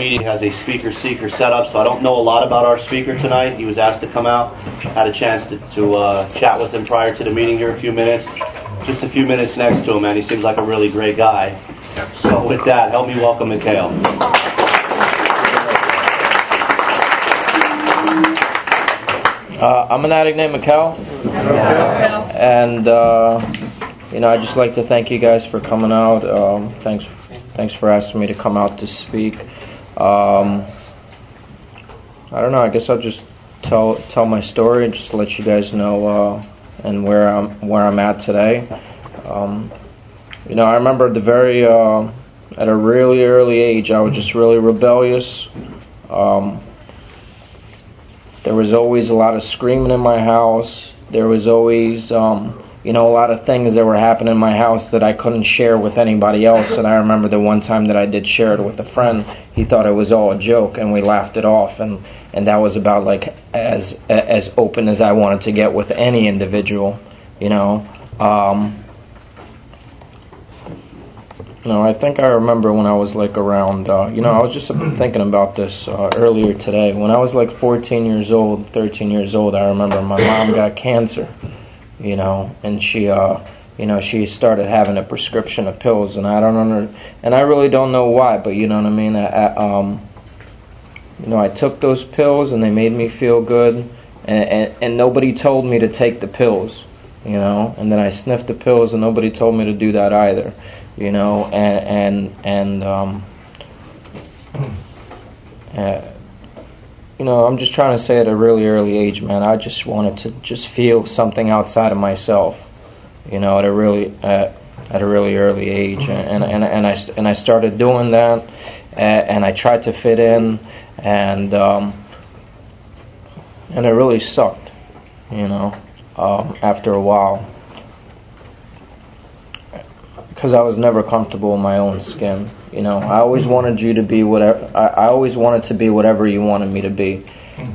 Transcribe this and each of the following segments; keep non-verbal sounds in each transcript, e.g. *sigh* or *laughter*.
meeting has a speaker seeker setup, so I don't know a lot about our speaker tonight. He was asked to come out. Had a chance to, to uh, chat with him prior to the meeting here a few minutes. Just a few minutes next to him, and he seems like a really great guy. So with that, help me welcome Mikhail. Uh, I'm an addict named Mikhail, and uh, you know I'd just like to thank you guys for coming out. Um, thanks, thanks for asking me to come out to speak. Um, I don't know. I guess I'll just tell tell my story and just let you guys know uh, and where I'm where I'm at today. Um, you know, I remember at the very uh, at a really early age, I was just really rebellious. Um, there was always a lot of screaming in my house. There was always, um, you know, a lot of things that were happening in my house that I couldn't share with anybody else. And I remember the one time that I did share it with a friend, he thought it was all a joke, and we laughed it off. And and that was about like as as open as I wanted to get with any individual, you know. Um, no, I think I remember when I was like around, uh, you know, I was just thinking about this uh, earlier today. When I was like 14 years old, 13 years old, I remember my mom got cancer, you know, and she, uh, you know, she started having a prescription of pills, and I don't under, and I really don't know why, but you know what I mean. I, I, um, you know, I took those pills, and they made me feel good, and, and and nobody told me to take the pills, you know, and then I sniffed the pills, and nobody told me to do that either you know, and and and um, *clears throat* uh, you know, I'm just trying to say at a really early age, man. I just wanted to just feel something outside of myself, you know, at a really at, at a really early age, and and and I and I started doing that, and I tried to fit in, and um, and it really sucked, you know, um, after a while because I was never comfortable in my own skin. You know, I always wanted you to be whatever. I, I always wanted to be whatever you wanted me to be.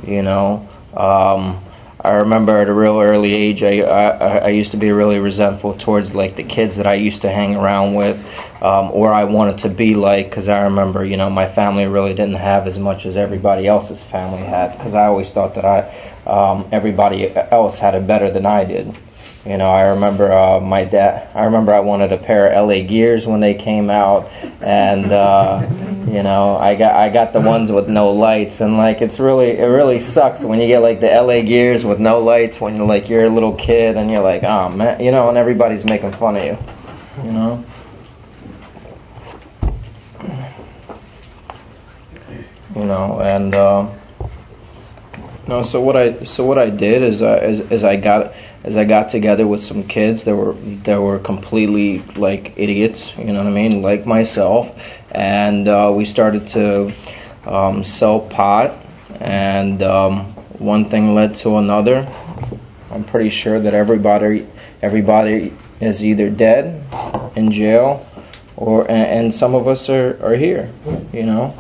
You know, um, I remember at a real early age, I, I I used to be really resentful towards like the kids that I used to hang around with, um, or I wanted to be like. Because I remember, you know, my family really didn't have as much as everybody else's family had. Because I always thought that I um, everybody else had it better than I did. You know, I remember uh, my dad. I remember I wanted a pair of LA Gears when they came out, and uh, you know, I got I got the ones with no lights, and like it's really it really sucks when you get like the LA Gears with no lights when you're like you're a little kid and you're like, oh man, you know, and everybody's making fun of you, you know. You know, and uh, no. So what I so what I did is uh, is, is I got as I got together with some kids that were that were completely like idiots, you know what I mean, like myself, and uh, we started to um, sell pot, and um, one thing led to another. I'm pretty sure that everybody everybody is either dead, in jail, or and, and some of us are, are here, you know,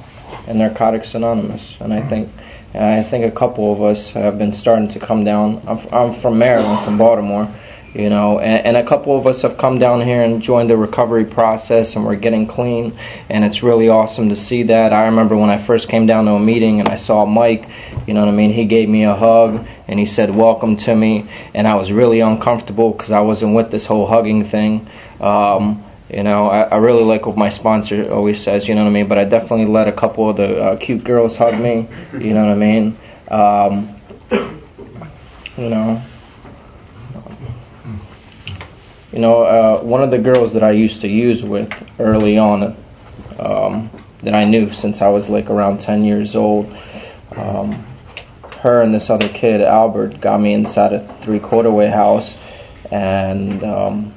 and Narcotics Anonymous, and I think I think a couple of us have been starting to come down. I'm, I'm from Maryland, from Baltimore, you know, and, and, a couple of us have come down here and joined the recovery process, and we're getting clean, and it's really awesome to see that. I remember when I first came down to a meeting and I saw Mike, you know what I mean. He gave me a hug and he said, "Welcome to me," and I was really uncomfortable because I wasn't with this whole hugging thing. Um, you know, I, I, really like what my sponsor always says, you know what I mean? But I definitely let a couple of the uh, cute girls hug me, you know what I mean? Um, you know, you know, uh, one of the girls that I used to use with early on, um, that I knew since I was like around 10 years old, um, her and this other kid, Albert, got me inside a three quarter way house and, um,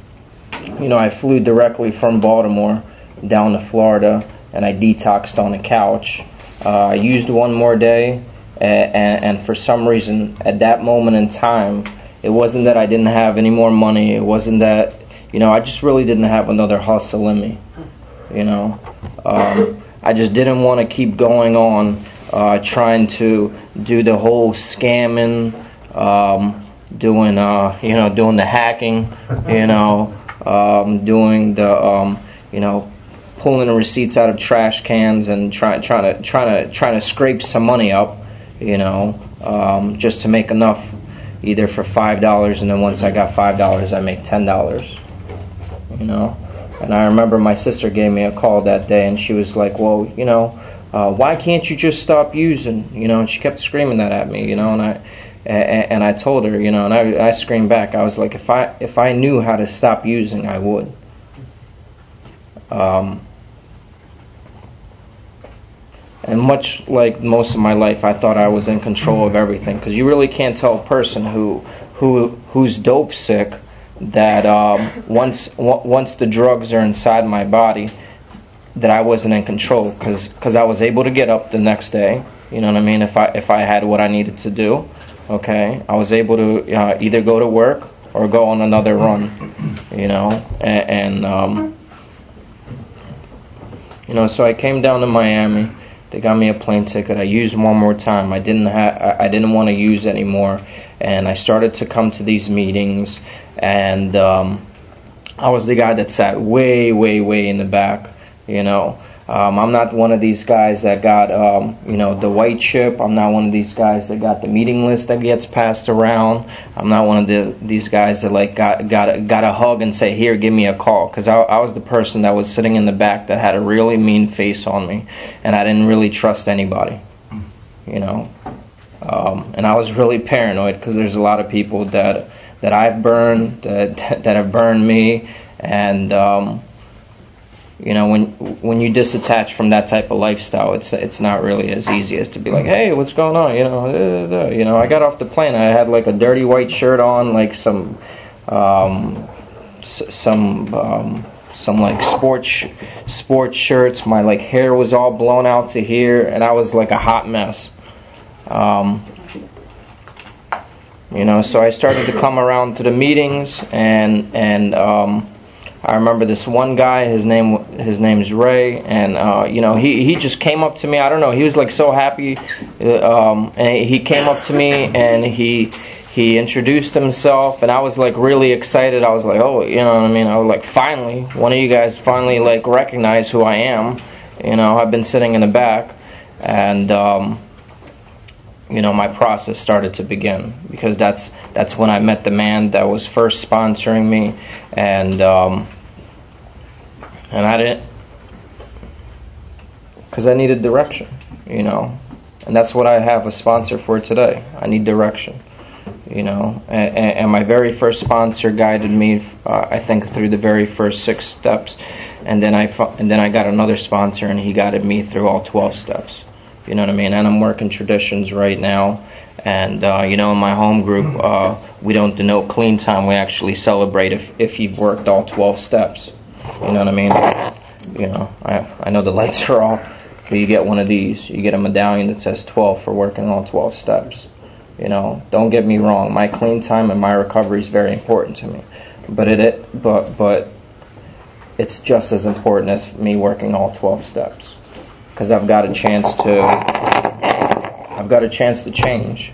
you know, I flew directly from Baltimore down to Florida and I detoxed on the couch. Uh, I used one more day, and, and, and, for some reason, at that moment in time, it wasn't that I didn't have any more money. It wasn't that, you know, I just really didn't have another hustle in me. You know, um, I just didn't want to keep going on uh, trying to do the whole scamming, um, doing, uh, you know, doing the hacking, you know um, doing the um, you know pulling the receipts out of trash cans and trying trying to trying to trying to scrape some money up, you know, um, just to make enough, either for five dollars and then once I got five dollars, I make ten dollars, you know. And I remember my sister gave me a call that day, and she was like, "Well, you know, uh, why can't you just stop using?" You know, and she kept screaming that at me, you know, and I. And I told her, you know, and I, I screamed back. I was like, if I if I knew how to stop using, I would. Um, and much like most of my life, I thought I was in control of everything because you really can't tell a person who who who's dope sick that um, once w- once the drugs are inside my body that I wasn't in control because because I was able to get up the next day. You know what I mean? If I if I had what I needed to do, okay, I was able to uh, either go to work or go on another run. You know, and, and um, you know, so I came down to Miami. They got me a plane ticket. I used one more time. I didn't have. I didn't want to use anymore, and I started to come to these meetings. And um, I was the guy that sat way, way, way in the back. You know, um, I'm not one of these guys that got, um, you know, the white chip. I'm not one of these guys that got the meeting list that gets passed around. I'm not one of the these guys that like got got got a hug and say, "Here, give me a call," because I, I was the person that was sitting in the back that had a really mean face on me, and I didn't really trust anybody. You know, um, and I was really paranoid because there's a lot of people that that I've burned that *laughs* that have burned me, and um, you know when when you disattach from that type of lifestyle it's it's not really as easy as to be like hey what's going on? You know you know I got off the plane. I had like a dirty white shirt on like some um, some um, some like sports sports shirts. My like hair was all blown out to here and I was like a hot mess. Um, you know so I started to come around to the meetings and and um, I remember this one guy. His name his name is Ray, and uh, you know he he just came up to me. I don't know. He was like so happy, uh, um, and he came up to me and he he introduced himself, and I was like really excited. I was like, oh, you know what I mean? I was like, finally, one of you guys finally like recognize who I am. You know, I've been sitting in the back, and. Um, you know my process started to begin because that's that's when I met the man that was first sponsoring me, and um, and I didn't because I needed direction, you know, and that's what I have a sponsor for today. I need direction, you know, and, and my very first sponsor guided me, uh, I think, through the very first six steps, and then I and then I got another sponsor, and he guided me through all twelve steps you know what I mean? And I'm working traditions right now. And, uh, you know, in my home group, uh, we don't denote clean time. We actually celebrate if, if you've worked all 12 steps. You know what I mean? You know, I, I know the lights are off, but you get one of these. You get a medallion that says 12 for working all 12 steps. You know, don't get me wrong. My clean time and my recovery is very important to me. But it, it but, but it's just as important as me working all 12 steps because I've got a chance to I've got a chance to change.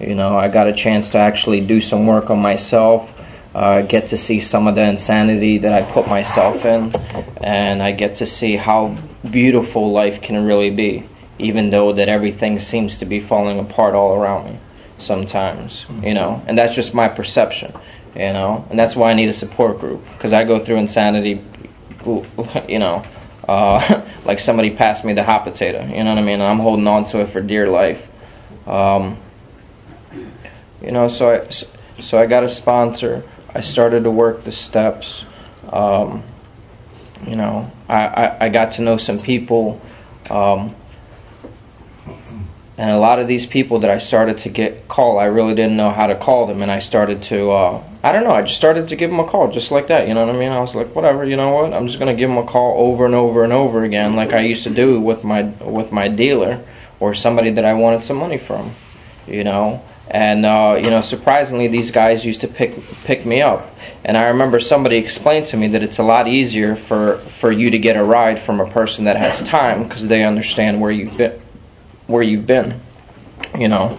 You know, I got a chance to actually do some work on myself, uh, get to see some of the insanity that I put myself in, and I get to see how beautiful life can really be, even though that everything seems to be falling apart all around me sometimes, you know, and that's just my perception, you know, and that's why I need a support group because I go through insanity, *laughs* you know, uh, *laughs* like somebody passed me the hot potato. You know what I mean? I'm holding on to it for dear life. Um, you know, so I so I got a sponsor. I started to work the steps. Um, you know, I, I, I, got to know some people. Um, and a lot of these people that I started to get call, I really didn't know how to call them, and I started to uh, I don't know. I just started to give them a call just like that. You know what I mean? I was like, whatever. You know what? I'm just gonna give them a call over and over and over again, like I used to do with my with my dealer or somebody that I wanted some money from. You know, and uh, you know, surprisingly, these guys used to pick pick me up. And I remember somebody explained to me that it's a lot easier for for you to get a ride from a person that has time because they understand where you've been, where you've been. You know.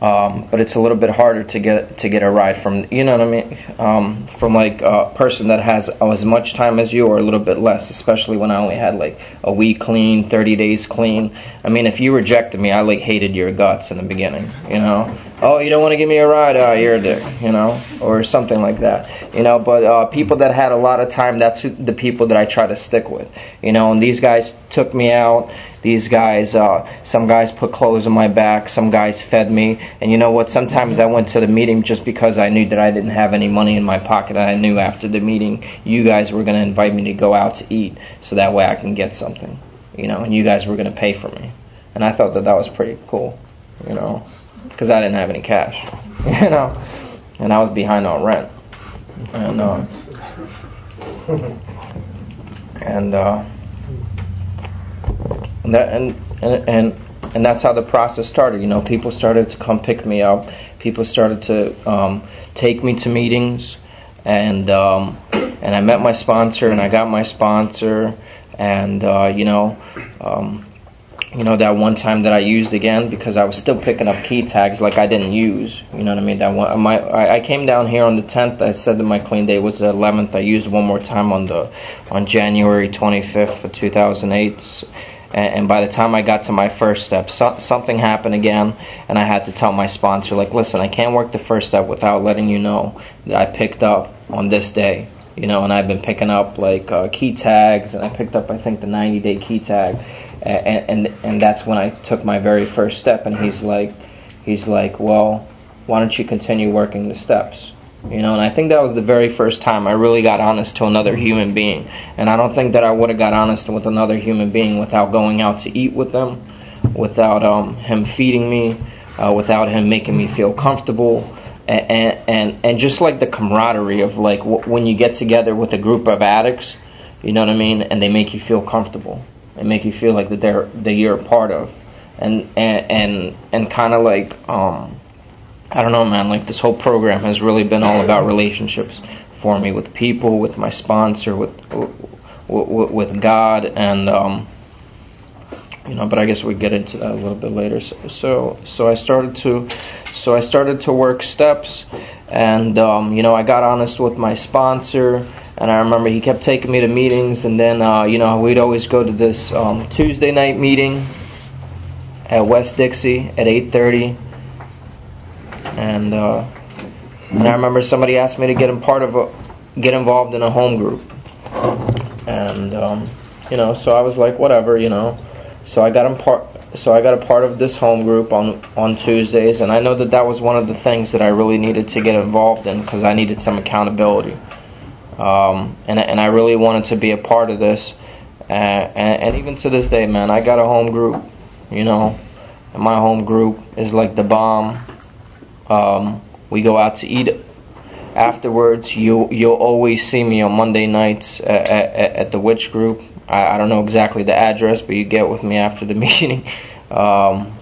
Um, but it's a little bit harder to get to get a ride from you know what I mean? Um, from like a person that has as much time as you or a little bit less especially when I only had like a week clean 30 days clean. I mean if you rejected me I like hated your guts in the beginning you know? Oh you don't want to give me a ride? Oh you're a dick you know? Or something like that you know? But uh, people that had a lot of time that's the people that I try to stick with you know? And these guys took me out these guys, uh, some guys put clothes on my back, some guys fed me, and you know what? Sometimes I went to the meeting just because I knew that I didn't have any money in my pocket. I knew after the meeting you guys were going to invite me to go out to eat, so that way I can get something, you know, and you guys were going to pay for me, and I thought that that was pretty cool, you know, because I didn't have any cash, *laughs* you know, and I was behind on rent, and uh, and. Uh, and that and and and, that's how the process started. You know, people started to come pick me up. People started to um, take me to meetings, and um, and I met my sponsor, and I got my sponsor, and uh, you know. Um, you know that one time that I used again because I was still picking up key tags like I didn't use. You know what I mean? That one, my I, I came down here on the 10th. I said that my clean day was the 11th. I used one more time on the on January 25th of 2008 and, by the time I got to my first step, so, something happened again, and I had to tell my sponsor, like, listen, I can't work the first step without letting you know that I picked up on this day, you know, and I've been picking up like uh, key tags, and I picked up, I think, the 90 day key tag, and, and and that's when I took my very first step, and he's like, he's like, well, why don't you continue working the steps? You know, and I think that was the very first time I really got honest to another human being. And I don't think that I would have got honest with another human being without going out to eat with them, without um, him feeding me, uh, without him making me feel comfortable. And, and and just like the camaraderie of like w- when you get together with a group of addicts, you know what I mean, and they make you feel comfortable, they make you feel like that they're that you're a part of, and and and, and kind of like um, I don't know, man. Like this whole program has really been all about relationships for me with people, with my sponsor, with with, with God, and um, you know. But I guess we get into that a little bit later. So, so, so I started to, so I started to work steps, and um, you know, I got honest with my sponsor. And I remember he kept taking me to meetings, and then uh, you know we'd always go to this um, Tuesday night meeting at West Dixie at eight thirty and uh, and I remember somebody asked me to get in part of a get involved in a home group, and um, you know, so I was like, whatever, you know. So I got in part. So I got a part of this home group on on Tuesdays, and I know that that was one of the things that I really needed to get involved in because I needed some accountability, um, and and I really wanted to be a part of this, and, and, and even to this day, man, I got a home group, you know, and my home group is like the bomb um, we go out to eat afterwards. You you'll always see me on Monday nights at, at, at the Witch Group. I, I, don't know exactly the address, but you get with me after the *laughs* meeting. Um,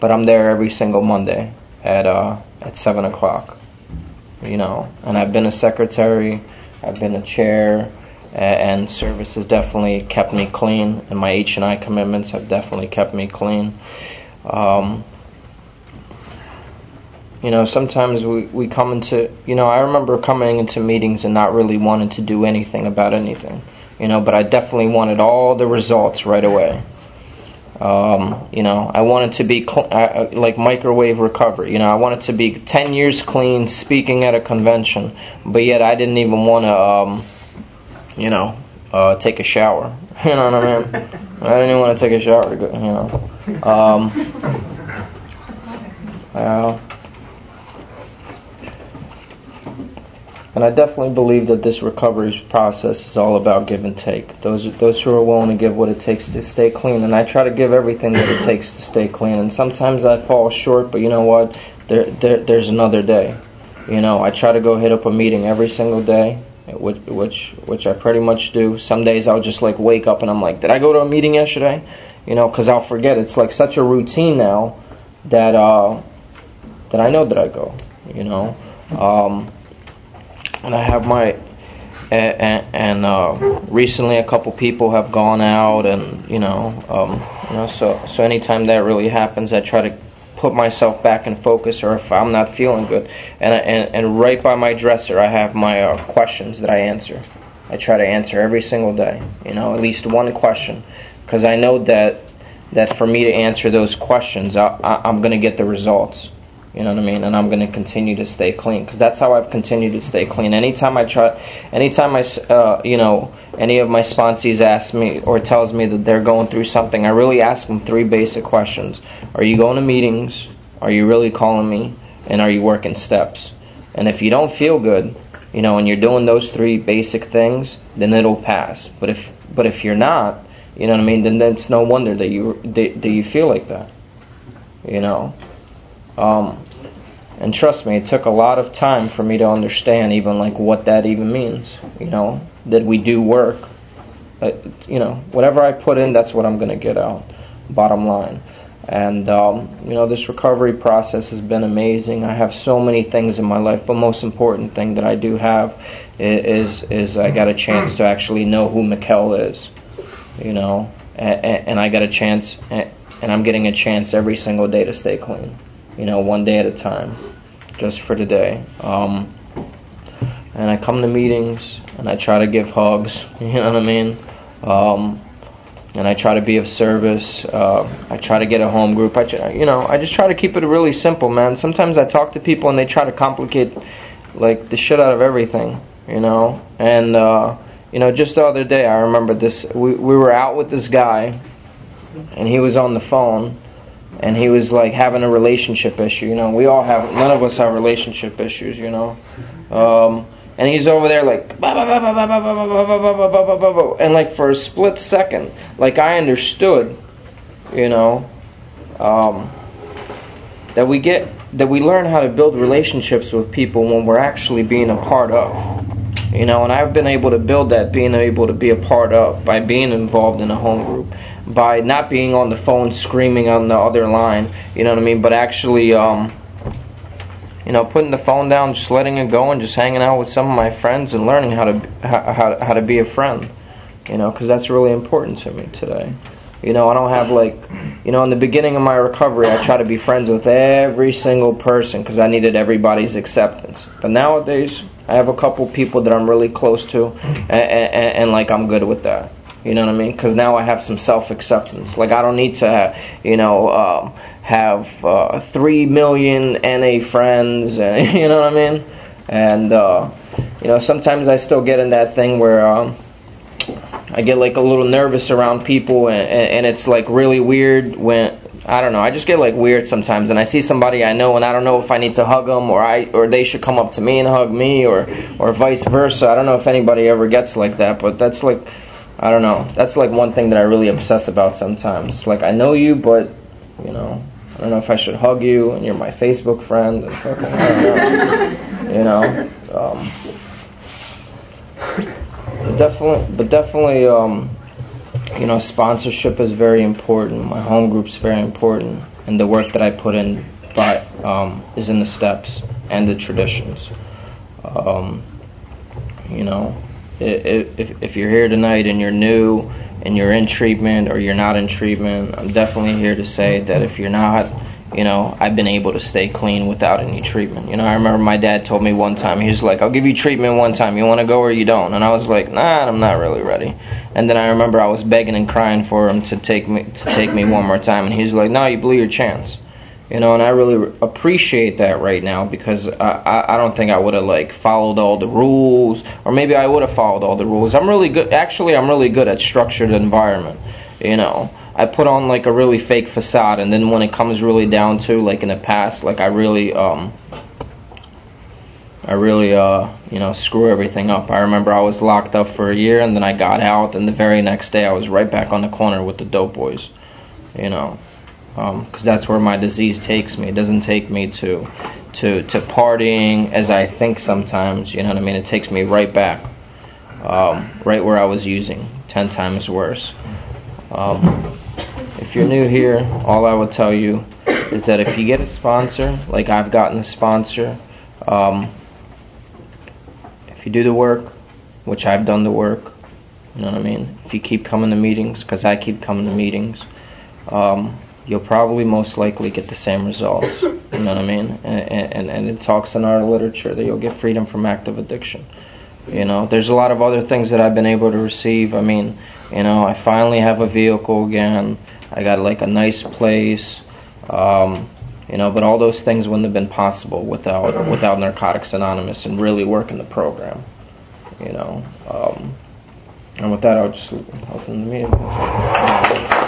but I'm there every single Monday at uh, at seven o'clock. You know, and I've been a secretary. I've been a chair. And service has definitely kept me clean, and my H and I commitments have definitely kept me clean. Um, you know, sometimes we, we come into, you know, I remember coming into meetings and not really wanting to do anything about anything, you know, but I definitely wanted all the results right away. Um, you know, I wanted to be cl- uh, like microwave recovery. You know, I wanted to be 10 years clean speaking at a convention, but yet I didn't even want to, um, you know, uh, take a shower. *laughs* You know what I mean? I didn't even want to take a shower, you know. Um, *laughs* uh, And I definitely believe that this recovery process is all about give and take. Those those who are willing to give what it takes to stay clean, and I try to give everything that it takes to stay clean. And sometimes I fall short, but you know what? There, there there's another day. You know, I try to go hit up a meeting every single day, which which which I pretty much do. Some days I'll just like wake up and I'm like, did I go to a meeting yesterday? You know, because I'll forget. It's like such a routine now that uh, that I know that I go. You know. Um, and I have my and, and uh, recently a couple people have gone out and you know um, you know so so anytime that really happens I try to put myself back in focus or if I'm not feeling good. And, and, and right by my dresser, I have my uh, questions that I answer. I try to answer every single day, you know, at least one question. Because I know that, that for me to answer those questions, I, I, I'm to get the results. You know what I mean? And I'm going to continue to stay clean because that's how I've continued to stay clean. Anytime I try, anytime I, uh, you know, any of my sponsees ask me or tells me that they're going through something, I really ask them three basic questions: Are you going to meetings? Are you really calling me? And are you working steps? And if you don't feel good, you know, and you're doing those three basic things, then it'll pass. But if but if you're not, you know what I mean, then it's no wonder that you that, that you feel like that. You know. Um, and trust me, it took a lot of time for me to understand even like what that even means. You know, that we do work. Uh, you know, whatever I put in, that's what I'm going to get out. Bottom line. And um, you know, this recovery process has been amazing. I have so many things in my life, but most important thing that I do have is is I got a chance to actually know who Mikhail is. You know, and, and I got a chance, and I'm getting a chance every single day to stay clean you know, one day at a time, just for today. Um, and I come to meetings and I try to give hugs, *laughs* you know what I mean? Um, and I try to be of service. Uh, I try to get a home group. I, you know, I just try to keep it really simple, man. Sometimes I talk to people and they try to complicate, like the shit out of everything, you know. And uh, you know, just the other day, I remember this. We we were out with this guy, and he was on the phone, and he was like having a relationship issue. You know, we all have. None of us have relationship issues. You know, um, and he's over there like, and like for a split second, like I understood, you know, um, that we get that we learn how to build relationships with people when we're actually being a part of. You know, and I've been able to build that being able to be a part of by being involved in a home group by not being on the phone screaming on the other line, you know what I mean, but actually, um, you know, putting the phone down, just letting it go, and just hanging out with some of my friends and learning how to how, how to be a friend, you know, because that's really important to me today. You know, I don't have like, you know, in the beginning of my recovery, I try to be friends with every single person because I needed everybody's acceptance. But nowadays, I have a couple people that I'm really close to, and, and, and like I'm good with that. You know what I mean? Because now I have some self acceptance. Like I don't need to, have, you know, um, have uh, three million NA friends, and *laughs* you know what I mean. And uh, you know, sometimes I still get in that thing where um, I get like a little nervous around people, and, and it's like really weird when I don't know. I just get like weird sometimes, and I see somebody I know, and I don't know if I need to hug them, or I or they should come up to me and hug me, or or vice versa. I don't know if anybody ever gets like that, but that's like I don't know. That's like one thing that I really obsess about sometimes. Like I know you, but you know, I don't know if I should hug you, and you're my Facebook friend. *laughs* And you know, um, definitely, but definitely, um, you know, sponsorship is very important. My home group's very important, and the work that I put in, but um, is in the steps and the traditions. Um, you know, if, if you're here tonight and you're new and you're in treatment or you're not in treatment, I'm definitely here to say that if you're not, you know, I've been able to stay clean without any treatment. You know, I remember my dad told me one time, he was like, I'll give you treatment one time. You want to go or you don't? And I was like, nah, I'm not really ready. And then I remember I was begging and crying for him to take me to take me one more time, and he was like, no, you blew your chance you know and i really appreciate that right now because i, I, don't think i would have like followed all the rules or maybe i would have followed all the rules. I'm really good actually i'm really good at structured environment you know. I put on like a really fake facade and then when it comes really down to like in the past like i really um i really uh you know screw everything up. I remember i was locked up for a year and then i got out and the very next day i was right back on the corner with the dope boys you know because um, that's where my disease takes me. It doesn't take me to to to partying as I think sometimes. You know what I mean? It takes me right back, um, right where I was using, ten times worse. Um, if you're new here, all I will tell you is that if you get a sponsor, like I've gotten a sponsor, um, if you do the work, which I've done the work, you know what I mean. If you keep coming to meetings, because I keep coming to meetings. You'll probably most likely get the same results. You know what I mean? And, and, and it talks in our literature that you'll get freedom from active addiction. You know, there's a lot of other things that I've been able to receive. I mean, you know, I finally have a vehicle again. I got like a nice place. Um, you know, but all those things wouldn't have been possible without without Narcotics Anonymous and really working the program. You know, um, and with that, I'll just open the meeting.